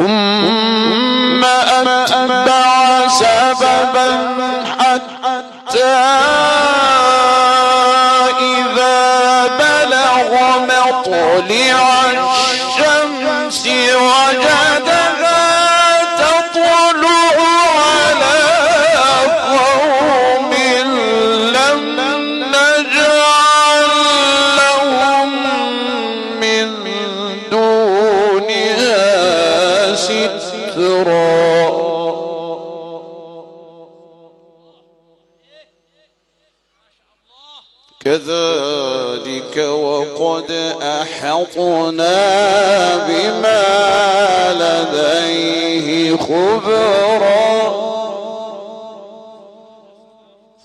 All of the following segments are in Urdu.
ثم كذلك وقد أحطنا بما لديه خبرا.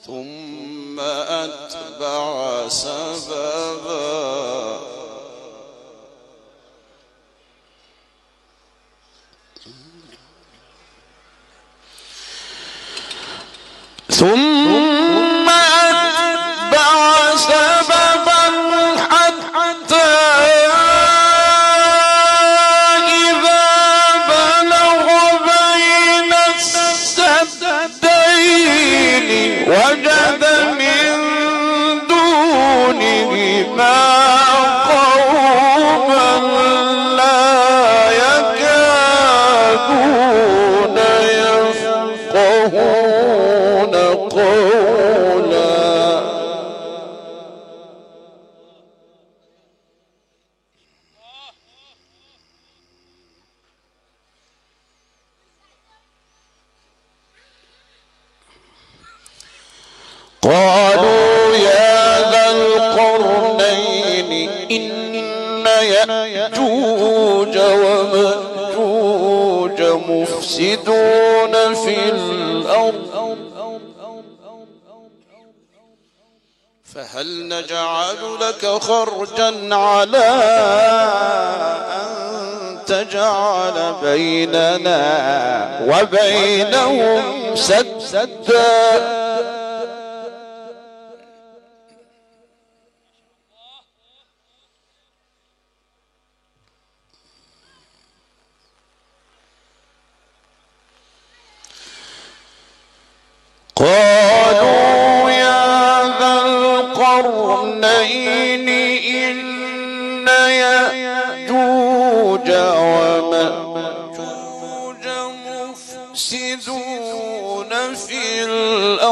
ثم أتبع سببا. ثم يفقهون قولا. قالوا يا ذا القرنين إن يأجوج ومأجوج مفسدون في الأرض فهل نجعل لك خرجا على أن تجعل بيننا وبينهم سدا؟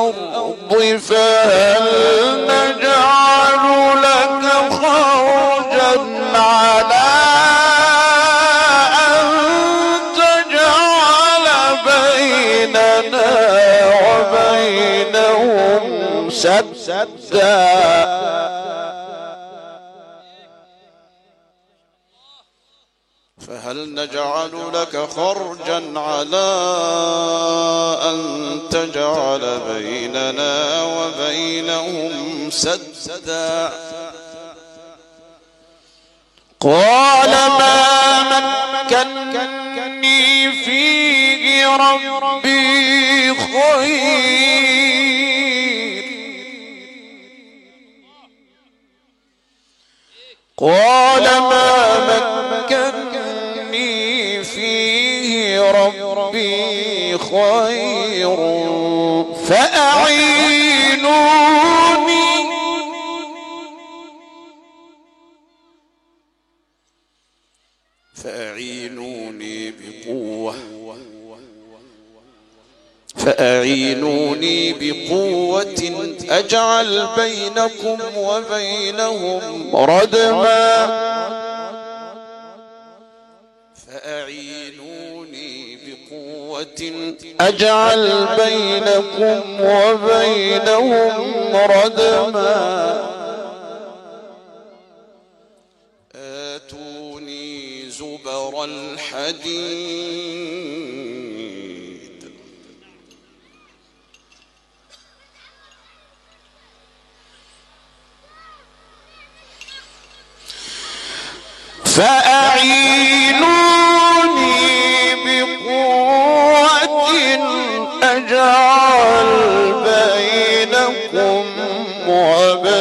الأرض فهل نجعل لك خرجا على أن تجعل بيننا وبينهم سدا. فهل نجعل لك خرجا على أن تجعل بيننا وبينهم سدا؟ قال ما مكنني فيه ربي خير. قال ربي خير فأعينوني فأعينوني بقوة فأعينوني بقوة أجعل بينكم وبينهم ردما أجعل بينكم وبينهم ردما آتوني زبر الحديد. فأعينوني بينكم